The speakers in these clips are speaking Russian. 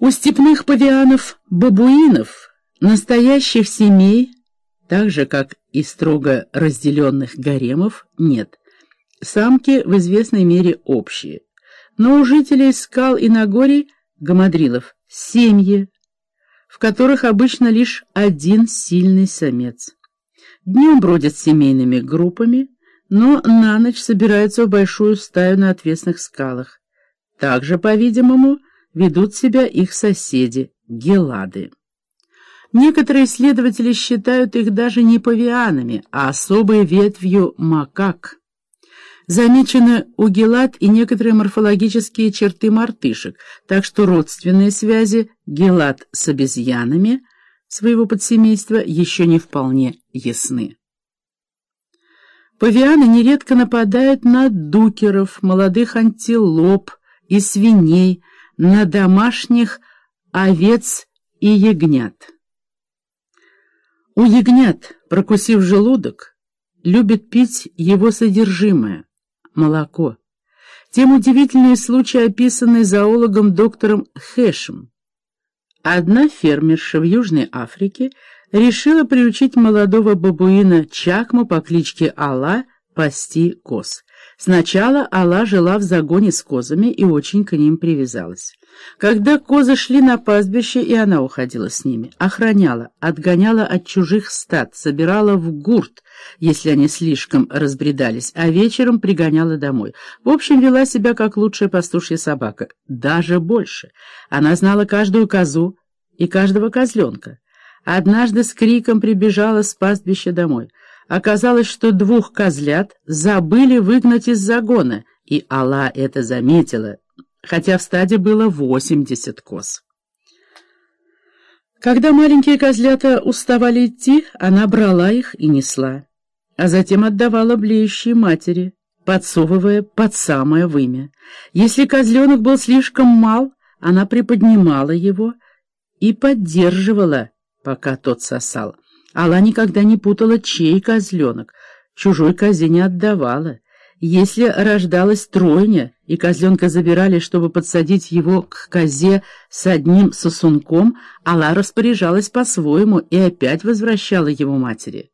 У степных павианов-бабуинов, настоящих семей, так же, как и строго разделенных гаремов, нет. Самки в известной мере общие. Но у жителей скал и Нагорий, гамадрилов, семьи, в которых обычно лишь один сильный самец. Днем бродят семейными группами, но на ночь собираются в большую стаю на отвесных скалах. Также, по-видимому, ведут себя их соседи, гелады. Некоторые исследователи считают их даже не павианами, а особой ветвью макак. Замечены у гелад и некоторые морфологические черты мартышек, так что родственные связи гелад с обезьянами своего подсемейства еще не вполне ясны. Павианы нередко нападают на дукеров, молодых антилоп и свиней, на домашних овец и ягнят. У ягнят, прокусив желудок, любят пить его содержимое — молоко. Тем удивительные случаи, описанные зоологом доктором Хэшем. Одна фермерша в Южной Африке решила приучить молодого бабуина Чакму по кличке Алла пасти коз. Сначала Алла жила в загоне с козами и очень к ним привязалась. Когда козы шли на пастбище, и она уходила с ними, охраняла, отгоняла от чужих стад, собирала в гурт, если они слишком разбредались, а вечером пригоняла домой. В общем, вела себя как лучшая пастушья собака, даже больше. Она знала каждую козу и каждого козленка. Однажды с криком прибежала с пастбища домой. Оказалось, что двух козлят забыли выгнать из загона, и Алла это заметила, хотя в стаде было восемьдесят коз. Когда маленькие козлята уставали идти, она брала их и несла, а затем отдавала блеющей матери, подсовывая под самое вымя. Если козленок был слишком мал, она приподнимала его и поддерживала, пока тот сосал. Алла никогда не путала, чей козленок, чужой козе не отдавала. Если рождалась тройня, и козленка забирали, чтобы подсадить его к козе с одним сосунком, Алла распоряжалась по-своему и опять возвращала его матери.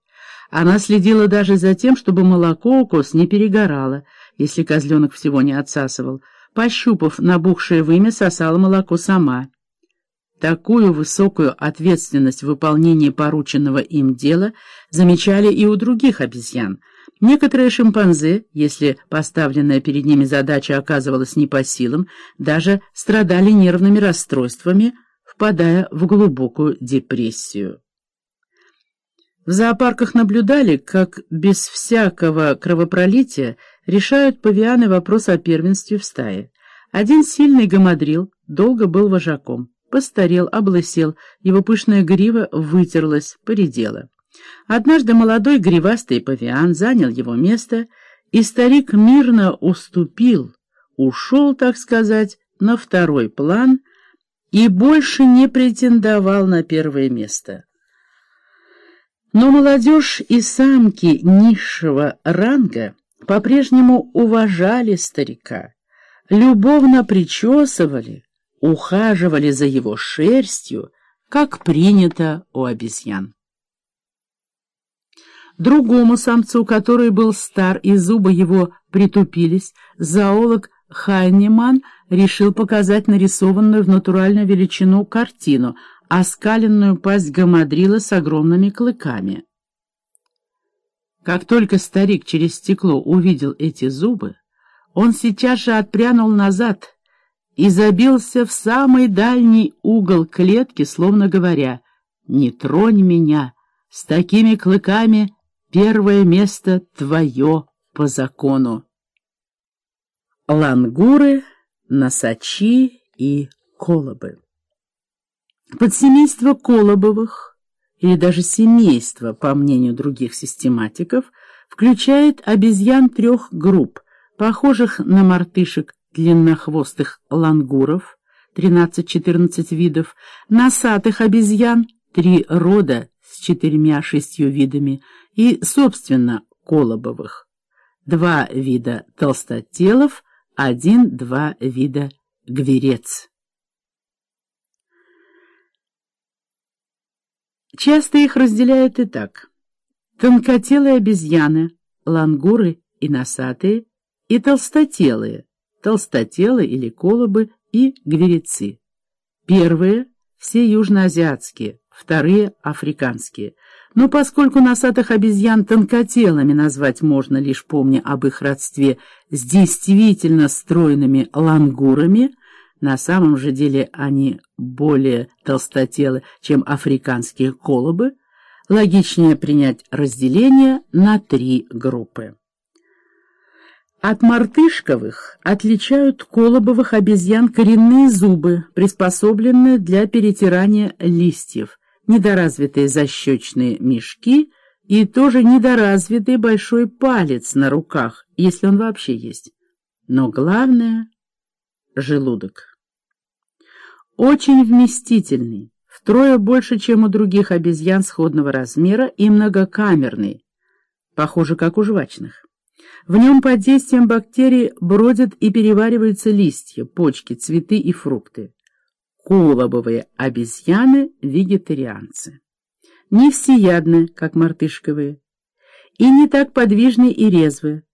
Она следила даже за тем, чтобы молоко у коз не перегорало, если козленок всего не отсасывал. Пощупав набухшее вымя, сосала молоко сама. Такую высокую ответственность в выполнении порученного им дела замечали и у других обезьян. Некоторые шимпанзе, если поставленная перед ними задача оказывалась не по силам, даже страдали нервными расстройствами, впадая в глубокую депрессию. В зоопарках наблюдали, как без всякого кровопролития решают павианы вопрос о первенстве в стае. Один сильный гамадрил долго был вожаком постарел, облысел, его пышная грива вытерлась, поредела. Однажды молодой гривастый павиан занял его место, и старик мирно уступил, ушел, так сказать, на второй план и больше не претендовал на первое место. Но молодежь и самки низшего ранга по-прежнему уважали старика, любовно причесывали, ухаживали за его шерстью, как принято у обезьян. Другому самцу, который был стар и зубы его притупились, зоолог Хайнеман решил показать нарисованную в натуральную величину картину, оскаленную пасть гамадрила с огромными клыками. Как только старик через стекло увидел эти зубы, он сейчас же отпрянул назад — и забился в самый дальний угол клетки, словно говоря, «Не тронь меня, с такими клыками первое место твое по закону». Лангуры, носачи и колобы Подсемейство колобовых, или даже семейство, по мнению других систематиков, включает обезьян трех групп, похожих на мартышек длиннохвостых лангуров, 13-14 видов, носатых обезьян, три рода с четырьмя-шестью видами, и, собственно, колобовых, два вида толстотелов, один-два вида гверец. Часто их разделяют и так. Тонкотелые обезьяны, лангуры и носатые, и толстотелые, толстотелые или колобы и гверецы. Первые — все южноазиатские, вторые — африканские. Но поскольку носатых обезьян тонкотелыми назвать можно, лишь помня об их родстве с действительно стройными лангурами, на самом же деле они более толстотелы, чем африканские колобы, логичнее принять разделение на три группы. От мартышковых отличают колобовых обезьян коренные зубы, приспособленные для перетирания листьев, недоразвитые защечные мешки и тоже недоразвитый большой палец на руках, если он вообще есть. Но главное — желудок. Очень вместительный, втрое больше, чем у других обезьян сходного размера и многокамерный, похоже, как у жвачных. В нем под действием бактерий бродят и перевариваются листья, почки, цветы и фрукты. Колобовые обезьяны — вегетарианцы. Не всеядны, как мартышковые, и не так подвижны и резвы.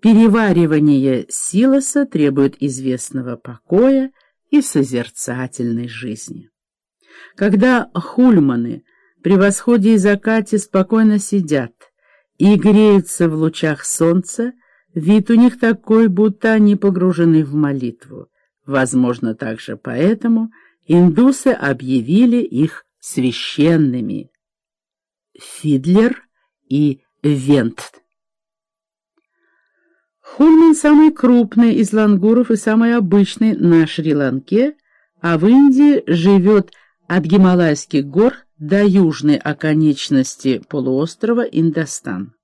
Переваривание силоса требует известного покоя и созерцательной жизни. Когда хульманы при восходе и закате спокойно сидят и греются в лучах солнца, вид у них такой, будто они погружены в молитву. Возможно, также поэтому индусы объявили их священными. Фидлер и Вент. Хульман самый крупный из лангуров и самый обычный на Шри-Ланке, а в Индии живет от Гималайских гор до южной оконечности полуострова Индостан.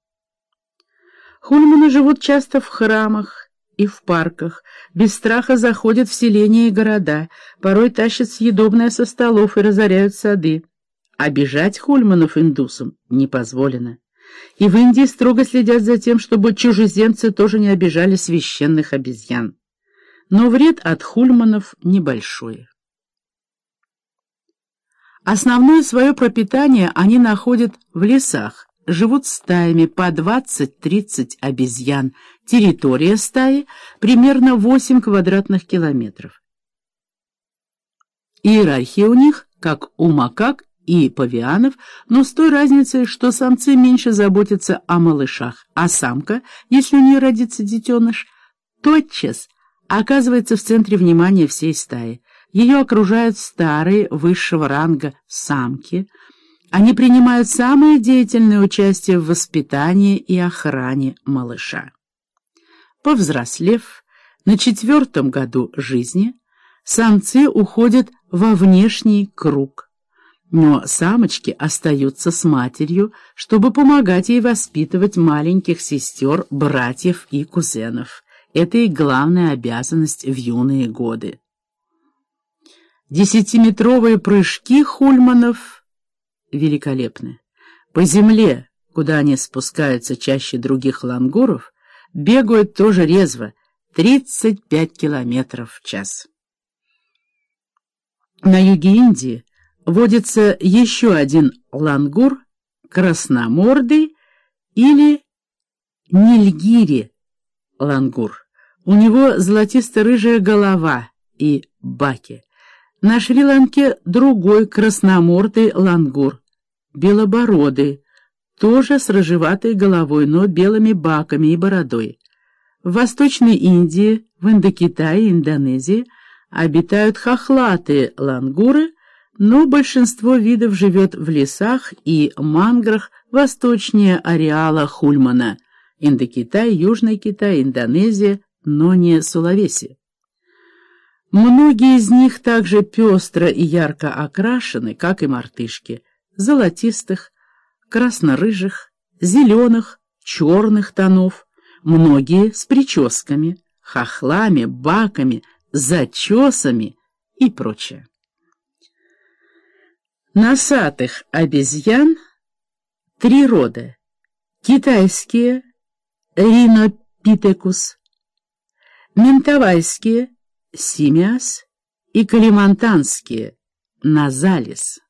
Хульманы живут часто в храмах, и в парках, без страха заходят в селения и города, порой тащат съедобное со столов и разоряют сады. Обижать хульманов индусам не позволено. И в Индии строго следят за тем, чтобы чужеземцы тоже не обижали священных обезьян. Но вред от хульманов небольшой. Основное свое пропитание они находят в лесах, живут стаями по 20-30 обезьян. Территория стаи примерно 8 квадратных километров. Иерархия у них, как у макак и павианов, но с той разницей, что самцы меньше заботятся о малышах, а самка, если у нее родится детеныш, тотчас оказывается в центре внимания всей стаи. Ее окружают старые высшего ранга самки – они принимают самое деятельное участие в воспитании и охране малыша. Повзрослев, на четвертом году жизни самцы уходят во внешний круг, но самочки остаются с матерью, чтобы помогать ей воспитывать маленьких сестер, братьев и кузенов. Это их главная обязанность в юные годы. Десятиметровые прыжки хульманов — великолепны. По земле, куда они спускаются чаще других лангуров, бегают тоже резво, 35 километров в час. На юге Индии водится еще один лангур, красномордый или нильгири лангур. У него золотисто-рыжая голова и баки. На Шри-Ланке другой красномордый лангур, белобородый, тоже с рыжеватой головой, но белыми баками и бородой. В Восточной Индии, в Индокитае и Индонезии обитают хохлатые лангуры, но большинство видов живет в лесах и манграх восточнее ареала Хульмана, Индокитай, Южный Китай, Индонезия, но не Сулавеси. Многие из них также пестро и ярко окрашены, как и мартышки – золотистых, красно-рыжих, зеленых, черных тонов, многие с прическами, хохлами, баками, зачесами и прочее. Носатых обезьян три рода. Китайские ринопитекус, ментавайские симиас и калимантанские назалис.